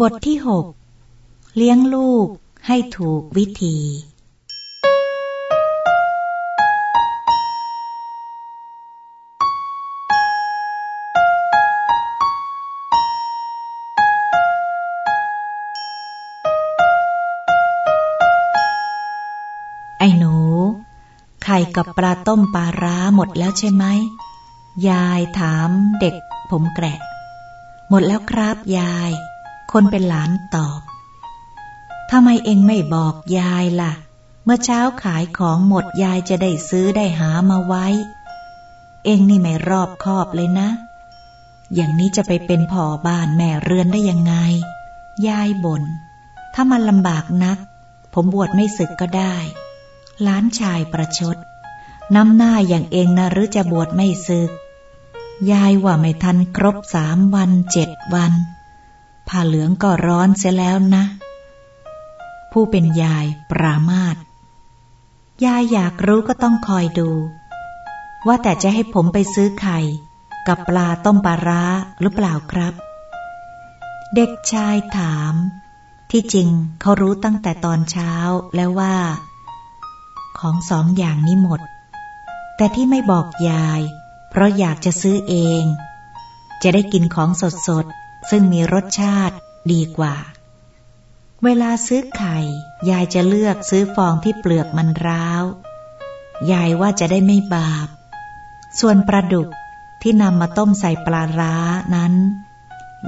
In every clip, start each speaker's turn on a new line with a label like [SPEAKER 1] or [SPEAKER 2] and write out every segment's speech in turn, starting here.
[SPEAKER 1] บทที่หกเลี้ยงลูกให้ถูกวิธี ไอ้หนู ไข่กับปลาต้มปลาร้าหมดแล้วใช่ไหม ยายถามเด็กผมแกะ หมดแล้วครับยาย คนเป็นหลานตอบ ทำไมเองไม่บอกยายล่ะ เมื่อเช้าขายของหมดยายจะได้ซื้อได้หามาไว้ เองนี่ไม่รอบคอบเลยนะ อย่างนี้จะไปเป็นพ่อบ้านแม่เรือนได้ยังไง ยายบน่น ถ้ามันลำบากนัก ผมบวชไม่ศึกก็ได้ล้านชายประชด น้ำหน้าอย่างเองนะหรือจะบวชไม่ศึก ยายว่าไม่ทันครบสามวันเจ็ดวัน ผ้าเหลืองก็ร้อนเสียแล้วนะ ผู้เป็นยายปรามาตยายอยากรู้ก็ต้องคอยดู ว่าแต่จะให้ผมไปซื้อไข่ กับปลาต้มปลาร้าหรือเปล่าครับ เด็กชายถาม ที่จริงเขารู้ตั้งแต่ตอนเช้าแล้วว่า ของสองอย่างนี้หมด แต่ที่ไม่บอกยาย เพราะอยากจะซื้อเอง จะได้กินของสด ซึ่งมีรสชาติดีกว่า เวลาซื้อไข่ ยายจะเลือกซื้อฟองที่เปลือกมันร้าว ยายว่าจะได้ไม่บาป ส่วนปลาดุกที่นำมาต้มใส่ปลาร้านั้น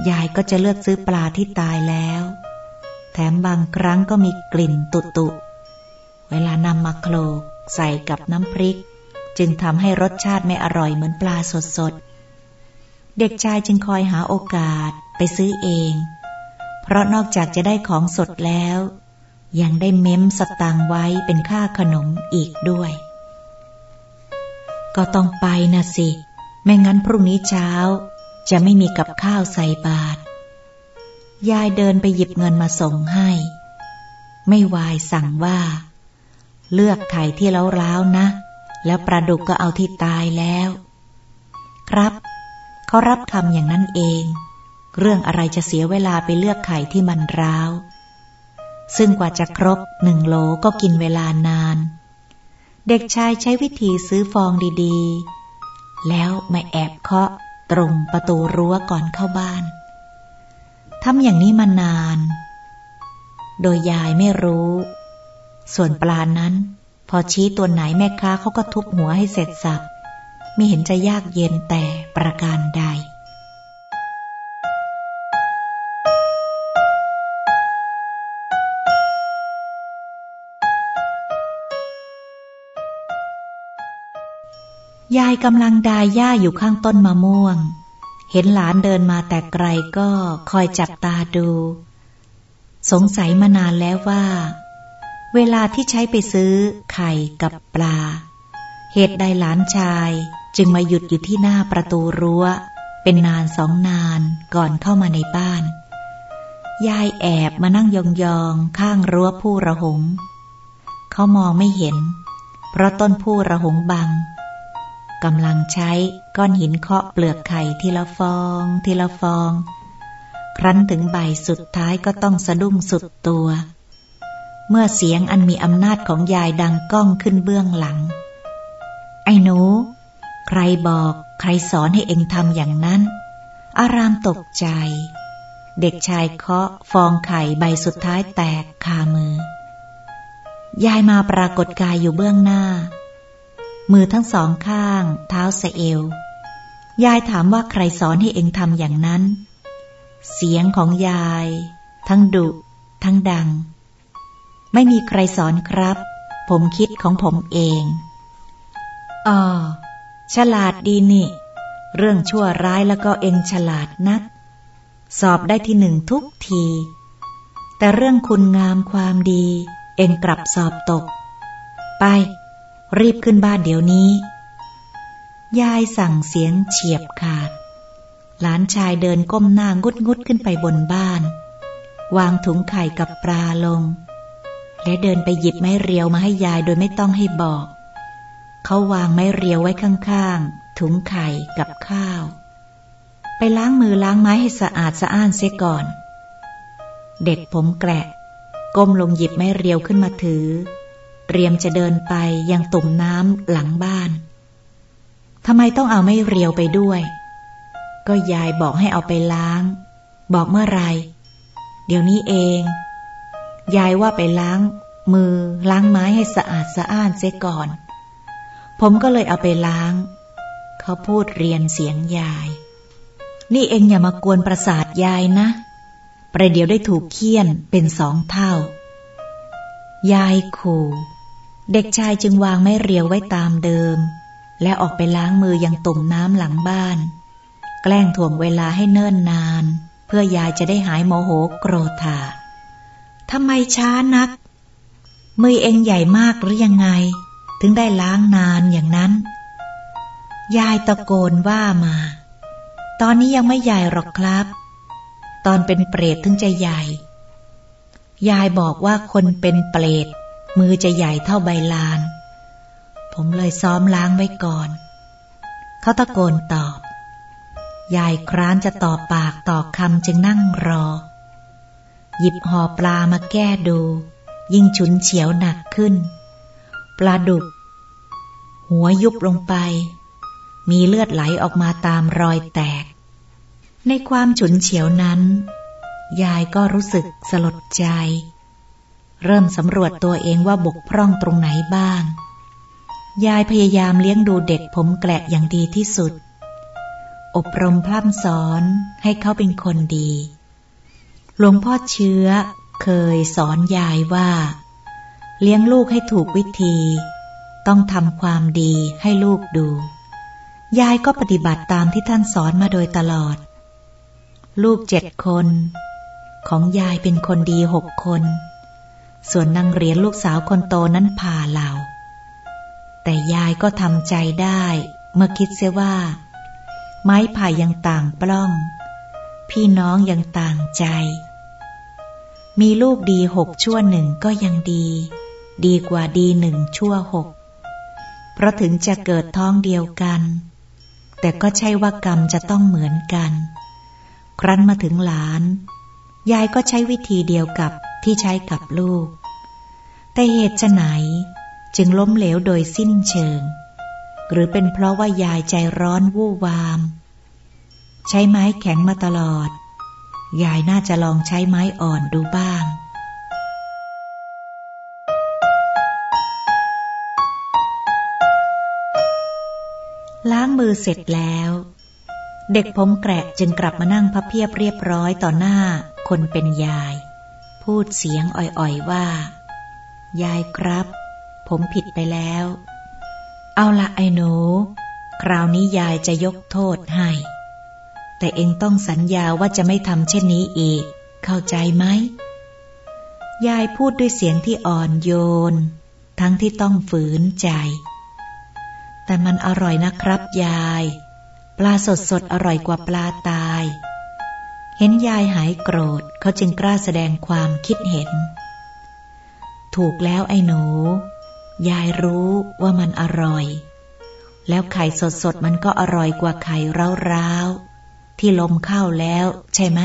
[SPEAKER 1] ยายก็จะเลือกซื้อปลาที่ตายแล้ว แถมบางครั้งก็มีกลิ่นตุตุเวลานำมาโคลกใส่กับน้ำพริก จึงทำให้รสชาติไม่อร่อยเหมือนปลาสดๆ เด็กชายจึงคอยหาโอกาสไปซื้อเอง เพราะนอกจากจะได้ของสดแล้ว ยังได้เม้มสตังไว้เป็นค่าขนมอีกด้วย ก็ต้องไปนะสิ ไม่งั้นพรุ่งนี้เช้า จะไม่มีกับข้าวใส่บาตรยายเดินไปหยิบเงินมาส่งให้ ไม่วายสั่งว่า เลือกไข่ที่แล้วร้าวนะ แล้วปลาดุกก็เอาที่ตายแล้ว ครับ เขารับคำอย่างนั้นเอง เรื่องอะไรจะเสียเวลาไปเลือกไข่ที่มันร้าว ซึ่งกว่าจะครบหนึ่งโลก็กินเวลานาน เด็กชายใช้วิธีซื้อฟองดีๆ แล้วมาแอบเคาะตรงประตูรั้วก่อนเข้าบ้านทำอย่างนี้มานาน โดยยายไม่รู้ ส่วนปลานั้น พอชี้ตัวไหนแม่ค้าเขาก็ทุบหัวให้เสร็จสับ ไม่เห็นจะยากเย็นแต่ประการใด ยายกำลังดายหญ้าอยู่ข้างต้นมะม่วง เห็นหลานเดินมาแต่ไกลก็คอยจับตาดู สงสัยมานานแล้วว่า เวลาที่ใช้ไปซื้อไข่กับปลาเหตุใดหลานชาย จึงมาหยุดอยู่ที่หน้าประตูรั้ว เป็นนานสองนานก่อนเข้ามาในบ้าน ยายแอบมานั่งยองๆ ข้างรั้วผู้ระหง เขามองไม่เห็น เพราะต้นผู้ระหงบังกำลังใช้ก้อนหินเคาะเปลือกไข่ทีละฟอง ทีละฟอง ครั้นถึงใบสุดท้ายก็ต้องสะดุ้งสุดตัว เมื่อเสียงอันมีอำนาจของยายดังก้องขึ้นเบื้องหลัง ไอ้หนู ใครบอกใครสอนให้เองทำอย่างนั้น อารามตกใจ เด็กชายเคาะฟองไข่ใบสุดท้ายแตกคามือ ยายมาปรากฏกายอยู่เบื้องหน้า มือทั้งสองข้าง เท้าเสเอว ยายถามว่าใครสอนให้เองทำอย่างนั้น เสียงของยาย ทั้งดุ ทั้งดัง ไม่มีใครสอนครับ ผมคิดของผมเองอ๋อ ฉลาดดีนี่ เรื่องชั่วร้ายแล้วก็เองฉลาดนัก สอบได้ที่หนึ่งทุกที แต่เรื่องคุณงามความดี เองกลับสอบตก ไป รีบขึ้นบ้านเดี๋ยวนี้ ยายสั่งเสียงเฉียบขาด หลานชายเดินก้มหน้างุดงุดขึ้นไปบนบ้าน วางถุงไข่กับปลาลง และเดินไปหยิบไม้เรียวมาให้ยายโดยไม่ต้องให้บอก เขาวางไม้เรียวไว้ข้างๆ ถุงไข่กับข้าว ไปล้างมือล้างไม้ให้สะอาดสะอ้านเสียก่อน เด็กผมแกละก้มลงหยิบไม้เรียวขึ้นมาถือ เตรียมจะเดินไปยังตุ่มน้ำหลังบ้านทำไมต้องเอาไม้เรียวไปด้วย ก็ยายบอกให้เอาไปล้าง บอกเมื่อไร เดี๋ยวนี้เอง ยายว่าไปล้างมือล้างไม้ให้สะอาดสะอ้านเสียก่อน ผมก็เลยเอาไปล้าง เขาพูดเรียนเสียงยาย นี่เองอย่ามากวนประสาทยายนะ ประเดี๋ยวได้ถูกเคี่ยนเป็นสองเท่า ยายขู่ เด็กชายจึงวางไม้เรียวไว้ตามเดิม และออกไปล้างมือยังตุ่มน้ำหลังบ้าน แกล้งถ่วงเวลาให้เนิ่นนาน เพื่อยายจะได้หายโมโหโกรธาทำไมช้านัก มือเองใหญ่มากหรือยังไง ถึงได้ล้างนานอย่างนั้น ยายตะโกนว่ามา ตอนนี้ยังไม่ใหญ่หรอกครับ ตอนเป็นเปรตถึงจะใหญ่ ยายบอกว่าคนเป็นเปรตมือจะใหญ่เท่าใบลาน ผมเลยซ้อมล้างไว้ก่อน เขาตะโกนตอบ ยายคร้านจะตอบปากต่อคำจึงนั่งรอ หยิบห่อปลามาแก้ดู ยิ่งฉุนเฉียวหนักขึ้น ลาดุก หัวยุบลงไป มีเลือดไหลออกมาตามรอยแตก ในความฉุนเฉียวนั้น ยายก็รู้สึกสลดใจ เริ่มสำรวจตัวเองว่าบกพร่องตรงไหนบ้าง ยายพยายามเลี้ยงดูเด็กผมแกละอย่างดีที่สุด อบรมพร่ำสอนให้เขาเป็นคนดี หลวงพ่อเชื้อเคยสอนยายว่า เลี้ยงลูกให้ถูกวิธี ต้องทำความดีให้ลูกดู ยายก็ปฏิบัติตามที่ท่านสอนมาโดยตลอด ลูกเจ็ดคน ของยายเป็นคนดีหกคน ส่วนนางเรียนลูกสาวคนโตนั้นผ่าเหล่า แต่ยายก็ทำใจได้เมื่อคิดเสียว่า ไม้ผ่ายังต่างปล้อง พี่น้องยังต่างใจมีลูกดีหกชั่วหนึ่งก็ยังดี ดีกว่าดีหนึ่งชั่วหก เพราะถึงจะเกิดท้องเดียวกัน แต่ก็ใช่ว่ากรรมจะต้องเหมือนกัน ครั้นมาถึงหลาน ยายก็ใช้วิธีเดียวกับที่ใช้กับลูก แต่เหตุไหนจึงล้มเหลวโดยสิ้นเชิง หรือเป็นเพราะว่ายายใจร้อนวู่วาม ใช้ไม้แข็งมาตลอด ยายน่าจะลองใช้ไม้อ่อนดูบ้าง ล้างมือเสร็จแล้ว เด็กผมแกะจึงกลับมานั่งพับเพียบเรียบร้อยต่อหน้าคนเป็นยาย พูดเสียงอ่อยๆว่า ยายครับ ผมผิดไปแล้ว เอาละไอ้หนู คราวนี้ยายจะยกโทษให้ แต่เองต้องสัญญาว่าจะไม่ทำเช่นนี้อีก เข้าใจไหมยายพูดด้วยเสียงที่อ่อนโยน ทั้งที่ต้องฝืนใจ แต่มันอร่อยนะครับยาย ปลาสดสดอร่อยกว่าปลาตาย เห็นยายหายโกรธเขาจึงกล้าแสดงความคิดเห็น ถูกแล้วไอ้หนู ยายรู้ว่ามันอร่อย แล้วไข่สดสดมันก็อร่อยกว่าไข่ร้าวๆที่ลมเข้าแล้วใช่ไหม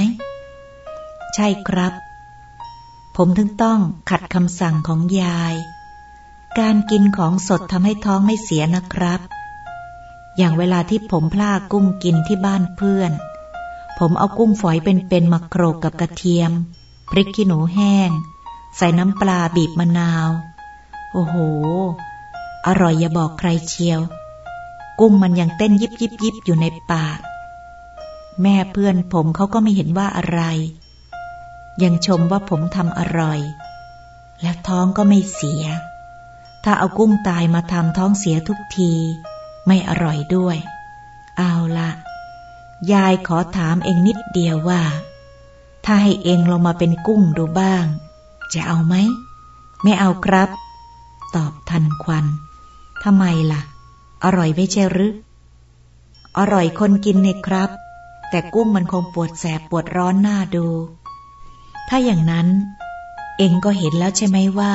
[SPEAKER 1] ใช่ครับ ผมถึงต้องขัดคำสั่งของยาย การกินของสดทำให้ท้องไม่เสียนะครับ อย่างเวลาที่ผมพลากุ้งกินที่บ้านเพื่อน ผมเอากุ้งฝอยเป็นๆมาโขรกกับกระเทียม พริกขี้หนูแห้ง ใส่น้ำปลาบีบมะนาว โอ้โห อร่อยอย่าบอกใครเชียว กุ้งมันยังเต้นยิบยิบยิบอยู่ในปาก แม่เพื่อนผมเขาก็ไม่เห็นว่าอะไร ยังชมว่าผมทำอร่อย และท้องก็ไม่เสีย ถ้าเอากุ้งตายมาทำท้องเสียทุกที ไม่อร่อยด้วย เอาละยายขอถามเองนิดเดียวว่า ถ้าให้เองลงมาเป็นกุ้งดูบ้าง จะเอาไหม ไม่เอาครับ ตอบทันควันทำไมล่ะ อร่อยไม่ใช่หรืออร่อยคนกินเนี่ยครับ แต่กุ้งมันคงปวดแสบปวดร้อนหน้าดู ถ้าอย่างนั้น เองก็เห็นแล้วใช่ไหมว่า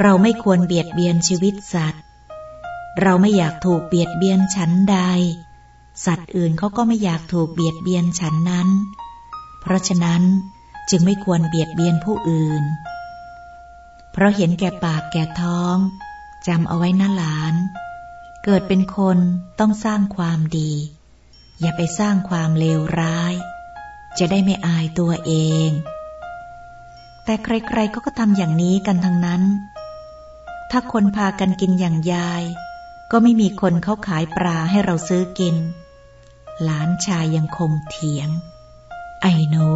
[SPEAKER 1] เราไม่ควรเบียดเบียนชีวิตสัตว์ เราไม่อยากถูกเบียดเบียนฉันใด สัตว์อื่นเขาก็ไม่อยากถูกเบียดเบียนฉันนั้น เพราะฉะนั้นจึงไม่ควรเบียดเบียนผู้อื่น เพราะเห็นแก่ปากแก่ท้องจำเอาไว้นะหลาน เกิดเป็นคนต้องสร้างความดี อย่าไปสร้างความเลวร้าย จะได้ไม่อายตัวเอง แต่ใครๆก็ก็ทำอย่างนี้กันทั้งนั้น ถ้าคนพากันกินอย่างยาย ก็ไม่มีคนเขาขายปลาให้เราซื้อกิน หลานชายยังคงเถียง ไอ้หนู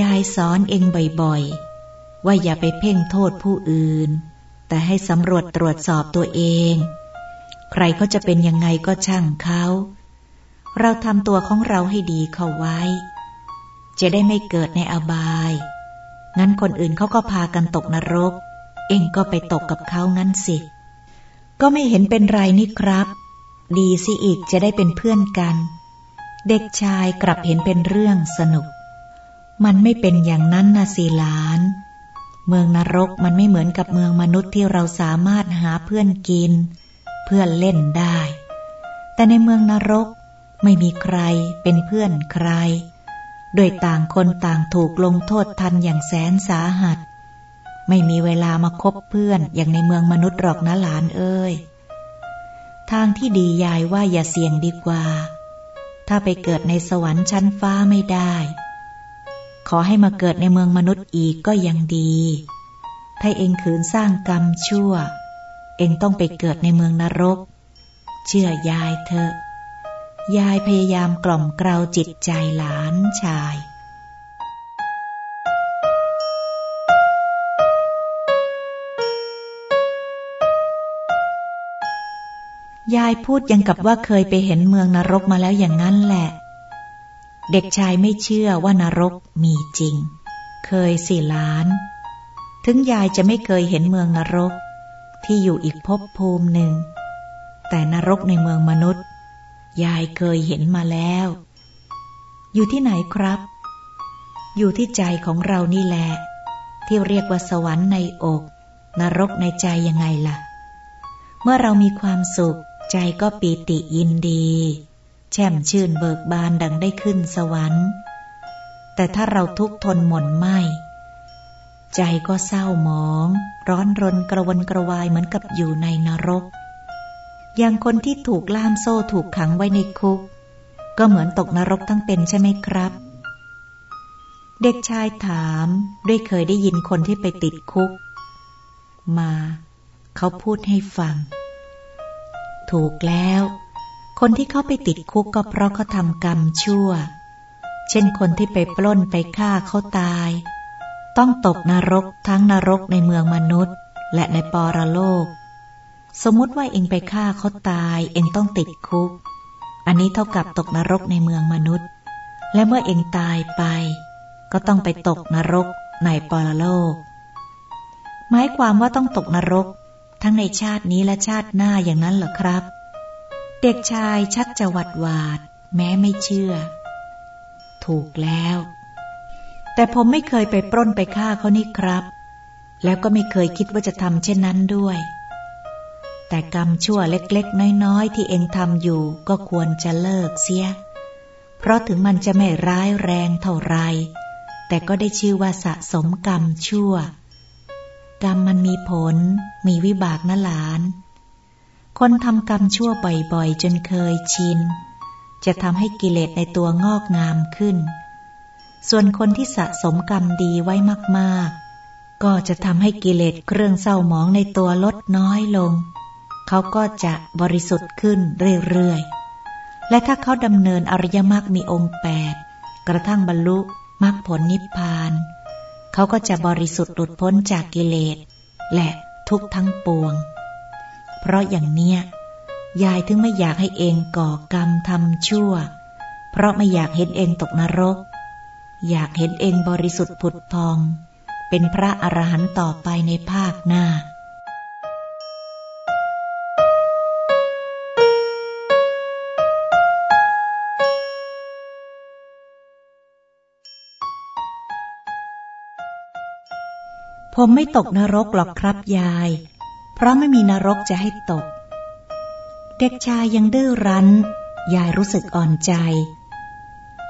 [SPEAKER 1] ยายสอนเองบ่อยๆ ว่าอย่าไปเพ่งโทษผู้อื่น แต่ให้สำรวจตรวจสอบตัวเอง ใครเขาจะเป็นยังไงก็ช่างเขา เราทำตัวของเราให้ดีเข้าไว้ จะได้ไม่เกิดในอบาย งั้นคนอื่นเขาก็พากันตกนรก เองก็ไปตกกับเขางั้นสิ ก็ไม่เห็นเป็นไรนี่ครับ ดีสิอีกจะได้เป็นเพื่อนกัน เด็กชายกลับเห็นเป็นเรื่องสนุก มันไม่เป็นอย่างนั้นนะสิหลาน เมืองนรกมันไม่เหมือนกับเมืองมนุษย์ที่เราสามารถหาเพื่อนกิน เพื่อนเล่นได้ แต่ในเมืองนรกไม่มีใครเป็นเพื่อนใคร โดยต่างคนต่างถูกลงโทษทันอย่างแสนสาหัส ไม่มีเวลามาคบเพื่อนอย่างในเมืองมนุษย์หรอกนะหลานเอ้ย ทางที่ดียายว่าอย่าเสี่ยงดีกว่า ถ้าไปเกิดในสวรรค์ชั้นฟ้าไม่ได้ ขอให้มาเกิดในเมืองมนุษย์อีกก็ยังดี ถ้าเองขืนสร้างกรรมชั่ว เองต้องไปเกิดในเมืองนรก เชื่อยายเถอะ ยายพยายามกล่อมเกลาจิตใจหลานชาย ยายพูดยังกับว่าเคยไปเห็นเมืองนรกมาแล้วอย่างนั้นแหละ เด็กชายไม่เชื่อว่านรกมีจริง เคยสี่ล้าน ถึงยายจะไม่เคยเห็นเมืองนรก ที่อยู่อีกภพภูมิหนึ่ง แต่นรกในเมืองมนุษย์ ยายเคยเห็นมาแล้ว อยู่ที่ไหนครับ อยู่ที่ใจของเรานี่แหละ ที่เรียกว่าสวรรค์ในอก นรกในใจยังไงล่ะ เมื่อเรามีความสุข ใจก็ปีติยินดี แช่มชื่นเบิกบานดังได้ขึ้นสวรรค์ แต่ถ้าเราทุกทนหม่นไหมใจก็เศร้าหมอง ร้อนรนกระวนกระวายเหมือนกับอยู่ในนรก อย่างคนที่ถูกล่ามโซ่ถูกขังไว้ในคุก ก็เหมือนตกนรกทั้งเป็นใช่ไหมครับ เด็กชายถามด้วยเคยได้ยินคนที่ไปติดคุก มา เขาพูดให้ฟัง ถูกแล้ว คนที่เขาไปติดคุกก็เพราะเขาทำกรรมชั่ว เช่นคนที่ไปปล้นไปฆ่าเขาตาย ต้องตกนรกทั้งนรกในเมืองมนุษย์ และในปรโลก สมมติว่าเองไปฆ่าเขาตาย เองต้องติดคุก อันนี้เท่ากับตกนรกในเมืองมนุษย์ และเมื่อเองตายไป ก็ต้องไปตกนรกในปรโลกหมายความว่าต้องตกนรก ทั้งในชาตินี้และชาติหน้าอย่างนั้นเหรอครับ เด็กชายชักจะหวัดหวาด แม้ไม่เชื่อ ถูกแล้ว แต่ผมไม่เคยไปปล้นไปฆ่าเขานี่ครับ แล้วก็ไม่เคยคิดว่าจะทำเช่นนั้นด้วย แต่กรรมชั่วเล็กๆ น้อยๆ ที่เองทำอยู่ก็ควรจะเลิกเสีย เพราะถึงมันจะไม่ร้ายแรงเท่าไร แต่ก็ได้ชื่อว่าสะสมกรรมชั่ว กรรมมันมีผล มีวิบากนะหลาน คนทำกรรมชั่วบ่อยๆ จนเคยชิน จะทำให้กิเลสในตัวงอกงามขึ้น ส่วนคนที่สะสมกรรมดีไว้มากๆ ก็จะทำให้กิเลสเครื่องเศร้าหมองในตัวลดน้อยลง เขาก็จะบริสุทธิ์ขึ้นเรื่อยๆ และถ้าเขาดำเนินอริยมรรคมีองค์แปดกระทั่งบรรลุมรรคผลนิพพานเขาก็จะบริสุทธิ์หลุดพ้นจากกิเลส และทุกทั้งปวง เพราะอย่างเนี้ยยายถึงไม่อยากให้เองก่อกรรมทำชั่ว เพราะไม่อยากเห็นเองตกนรก อยากเห็นเองบริสุทธิ์ผุดพอง เป็นพระอรหันต์ต่อไปในภาคหน้า ผมไม่ตกนรกหรอกครับยาย เพราะไม่มีนรกจะให้ตก เด็กชายยังดื้อรั้น ยายรู้สึกอ่อนใจ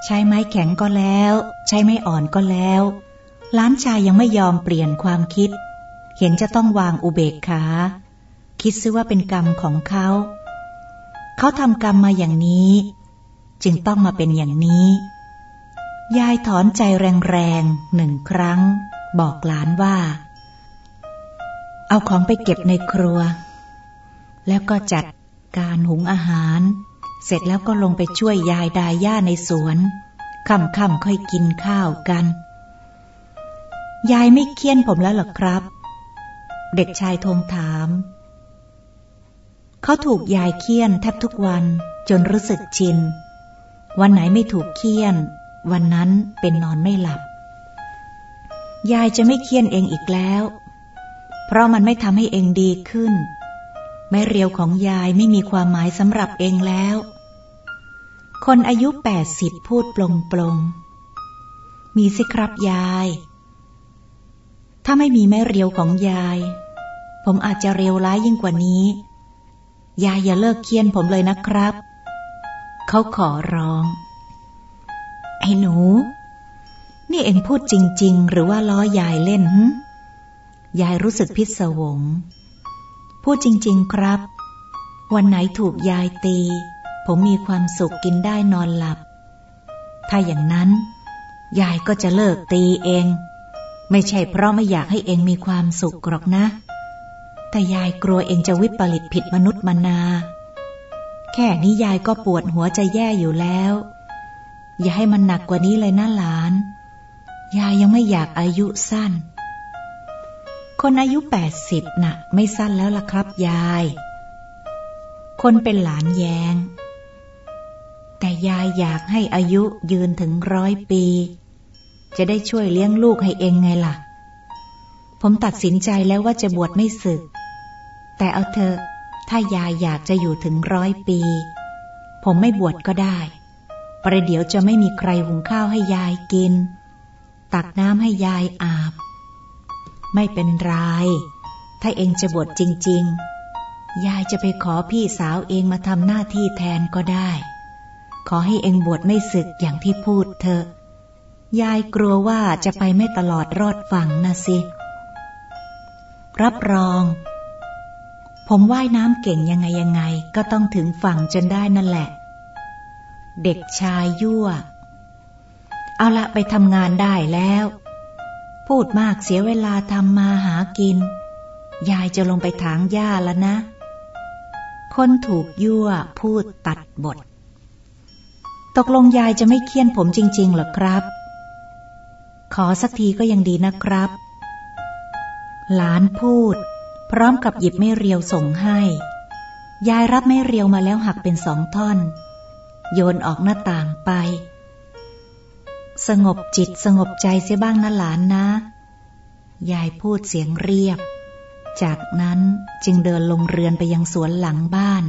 [SPEAKER 1] ใช้ไม้แข็งก็แล้ว ใช้ไม้อ่อนก็แล้ว ล้านชายยังไม่ยอมเปลี่ยนความคิด เห็นจะต้องวางอุเบกขา คิดซิว่าเป็นกรรมของเขา เขาทำกรรมมาอย่างนี้ จึงต้องมาเป็นอย่างนี้ ยายถอนใจแรงๆหนึ่งครั้ง บอกหลานว่า เอาของไปเก็บในครัว แล้วก็จัดการหุงอาหาร เสร็จแล้วก็ลงไปช่วยยายดายหญ้าในสวนค่ำๆค่อยกินข้าวกัน ยายไม่เคี่ยนผมแล้วหรอครับ เด็กชายทวงถาม เขาถูกยายเคี่ยนแทบทุกวันจนรู้สึกชิน วันไหนไม่ถูกเคี่ยน วันนั้นเป็นนอนไม่หลับ ยายจะไม่เคี่ยนเองอีกแล้ว เพราะมันไม่ทำให้เองดีขึ้น แม่เรียวของยายไม่มีความหมายสำหรับเองแล้ว คนอายุแปดสิบพูดปลงปลงมีสิครับยาย ถ้าไม่มีแม่เรียวของยาย ผมอาจจะเร็วร้ายยิ่งกว่านี้ ยายอย่าเลิกเคียนผมเลยนะครับ เขาขอร้อง ไอ้หนู นี่เองพูดจริง ๆ หรือว่าล้อยายเล่นหยายรู้สึกพิศวง พูดจริง ๆ ครับ วันไหนถูกยายตี ผมมีความสุขกินได้นอนหลับ ถ้าอย่างนั้น ยายก็จะเลิกตีเอง ไม่ใช่เพราะไม่อยากให้เองมีความสุขหรอกนะ แต่ยายกลัวเองจะวิปริตผิดมนุษย์มนา แค่นี้ยายก็ปวดหัวใจแย่อยู่แล้ว อย่าให้มันหนักกว่านี้เลยนะหลาน ยายยังไม่อยากอายุสั้น คนอายุแปดสิบน่ะ ไม่สั้นแล้วล่ะครับยาย คนเป็นหลานแยงแต่ยายอยากให้อายุยืนถึงร้อยปี จะได้ช่วยเลี้ยงลูกให้เองไงล่ะ ผมตัดสินใจแล้วว่าจะบวชไม่สึก แต่เอาเถอะ ถ้ายายอยากจะอยู่ถึงร้อยปี ผมไม่บวชก็ได้ ประเดี๋ยวจะไม่มีใครหุงข้าวให้ยายกิน ตักน้ำให้ยายอาบ ไม่เป็นไร ถ้าเองจะบวชจริง ๆ ยายจะไปขอพี่สาวเองมาทำหน้าที่แทนก็ได้ ขอให้เองบวชไม่สึกอย่างที่พูดเถอะ ยายกลัวว่าจะไปไม่ตลอดรอดฝั่งนะสิ รับรอง ผมว่ายน้ำเก่งยังไงยังไงก็ต้องถึงฝั่งจนได้นั่นแหละ เด็กชายยั่ว เอาละไปทำงานได้แล้ว พูดมากเสียเวลาทำมาหากิน ยายจะลงไปถางหญ้าแล้วนะ คนถูกยั่วพูดตัดบท ตกลงยายจะไม่เคี่ยนผมจริงๆหรอครับ ขอสักทีก็ยังดีนะครับ หลานพูด พร้อมกับหยิบไม่เรียวส่งให้ ยายรับไม่เรียวมาแล้วหักเป็นสองท่อน โยนออกหน้าต่างไป สงบจิตสงบใจเสียบ้างนะหลานนะ ยายพูดเสียงเรียบ จากนั้นจึงเดินลงเรือนไปยังสวนหลังบ้าน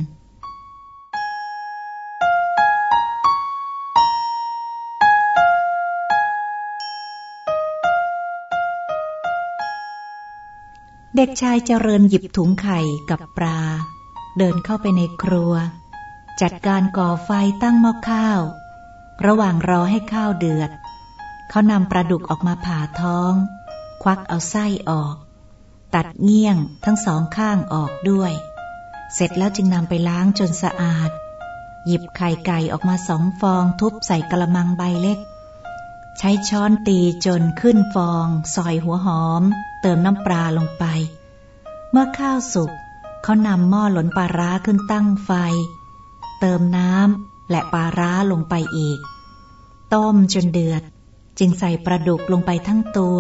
[SPEAKER 1] เด็กชายเจริญหยิบถุงไข่กับปลา เดินเข้าไปในครัว จัดการก่อไฟตั้งหม้อข้าว ระหว่างรอให้ข้าวเดือด เขานำปลาดุกออกมาผ่าท้อง ควักเอาไส้ออก ตัดเงี้ยงทั้งสองข้างออกด้วย เสร็จแล้วจึงนำไปล้างจนสะอาด หยิบไข่ไก่ออกมาสองฟองทุบใส่กระมังใบเล็ก ใช้ช้อนตีจนขึ้นฟอง ซอยหัวหอม เติมน้ำปลาลงไป เมื่อข้าวสุกเขานำหม้อหลนปลาร้าขึ้นตั้งไฟ เติมน้ำ และปลาร้าลงไปอีก ต้มจนเดือด จึงใส่ปลาดุกลงไปทั้งตัว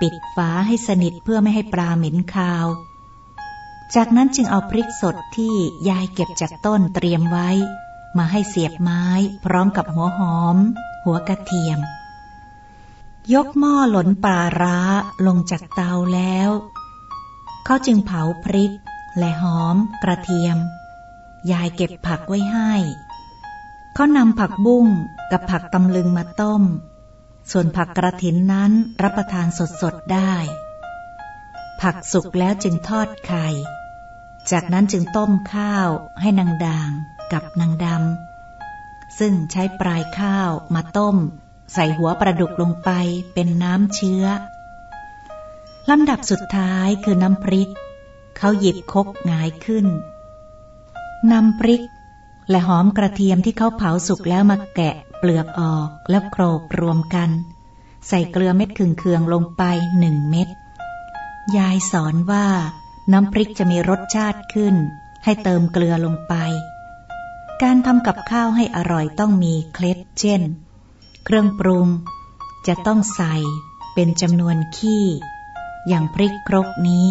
[SPEAKER 1] ปิดฝาให้สนิทเพื่อไม่ให้ปลาเหม็นคาว จากนั้นจึงเอาพริกสดที่ยายเก็บจากต้นเตรียมไว้ มาให้เสียบไม้พร้อมกับหัวหอม หัวกระเทียม ยกหม้อหลนปลาร้าลงจากเตาแล้วเขาจึงเผาพริกและหอมกระเทียม ยายเก็บผักไว้ให้ เขานำผักบุ้งกับผักตำลึงมาต้ม ส่วนผักกระถินนั้นรับประทานสดๆได้ ผักสุกแล้วจึงทอดไข่ จากนั้นจึงต้มข้าวให้นางด่างกับนางดำ ซึ่งใช้ปลายข้าวมาต้ม ใส่หัวปลาดุกลงไปเป็นน้ำเชื้อลำดับสุดท้ายคือน้ำพริก เขาหยิบคกงายขึ้นนำพริก และหอมกระเทียมที่เขาเผาสุกแล้วมาแกะเปลือกออกแล้วโครกรวมกัน ใส่เกลือเม็ดขึงเคืองลงไปหนึ่งเม็ดยายสอนว่าน้ำพริกจะมีรสชาติขึ้น ให้เติมเกลือลงไป การทำกับข้าวให้อร่อยต้องมีเคล็ดเช่น เครื่องปรุง จะต้องใส่เป็นจำนวนขี้ อย่างพริกครกนี้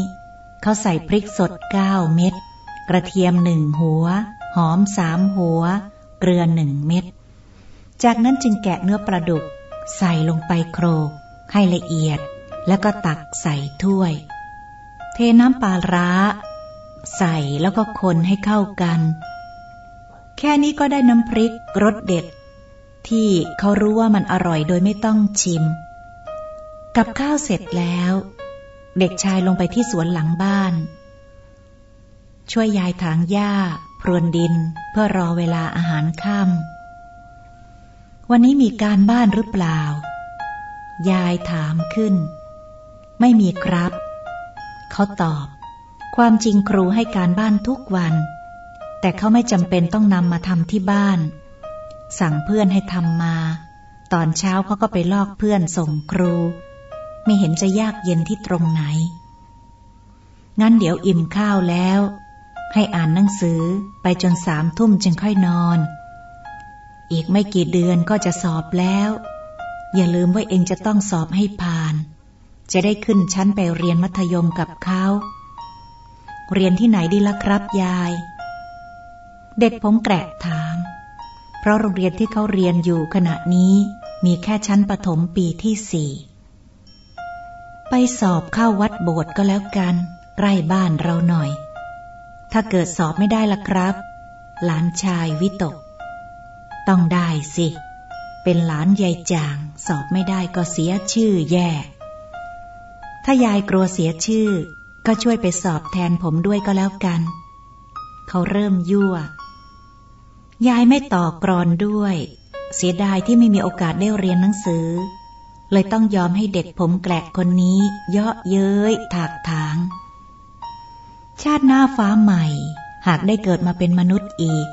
[SPEAKER 1] เขาใส่พริกสดเก้าเม็ดกระเทียมหนึ่งหัว หอมสามหัว เกลือหนึ่งเม็ด จากนั้นจึงแกะเนื้อปลาดุก ใส่ลงไปโครก ให้ละเอียด แล้วก็ตักใส่ถ้วย เทน้ำปลาร้า ใส่แล้วก็คนให้เข้ากัน แค่นี้ก็ได้น้ำพริกรสเด็ด ที่เขารู้ว่ามันอร่อยโดยไม่ต้องชิม กับข้าวเสร็จแล้ว เด็กชายลงไปที่สวนหลังบ้าน ช่วยยายถางหญ้า พรวนดินเพื่อรอเวลาอาหารค่ำวันนี้มีการบ้านหรือเปล่า ยายถามขึ้น ไม่มีครับ เขาตอบ ความจริงครูให้การบ้านทุกวัน แต่เขาไม่จำเป็นต้องนำมาทำที่บ้าน สั่งเพื่อนให้ทำมา ตอนเช้าเขาก็ไปลอกเพื่อนส่งครู ไม่เห็นจะยากเย็นที่ตรงไหนงั้นเดี๋ยวอิ่มข้าวแล้ว ให้อ่านหนังสือไปจนสามทุ่มจึงค่อยนอน อีกไม่กี่เดือนก็จะสอบแล้ว อย่าลืมว่าเองจะต้องสอบให้ผ่าน จะได้ขึ้นชั้นไปเรียนมัธยมกับเขาเรียนที่ไหนดีล่ะครับยาย เด็กผมแกะถาม เพราะโรงเรียนที่เขาเรียนอยู่ขณะนี้มีแค่ชั้นประถมปีที่สี่ไปสอบเข้าวัดโบสถ์ก็แล้วกัน ใกล้บ้านเราหน่อย ถ้าเกิดสอบไม่ได้ล่ะครับ หลานชายวิตก ต้องได้สิ เป็นหลานยายจาง สอบไม่ได้ก็เสียชื่อแย่ ถ้ายายกลัวเสียชื่อ ก็ช่วยไปสอบแทนผมด้วยก็แล้วกัน เขาเริ่มยั่ว ยายไม่ต่อกรอนด้วย เสียดายที่ไม่มีโอกาสได้เรียนหนังสือ เลยต้องยอมให้เด็กผมแกลกคนนี้ เยาะเย้ยถากถาง ชาติหน้าฟ้าใหม่ หากได้เกิดมาเป็นมนุษย์อีก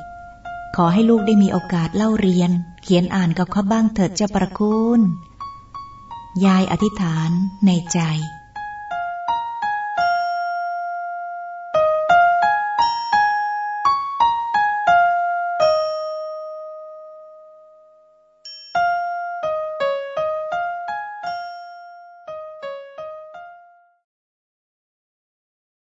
[SPEAKER 1] ขอให้ลูกได้มีโอกาสเล่าเรียน เขียนอ่านกับเขาบ้างเถิดเจ้าประคุณ ยายอธิษฐานในใจ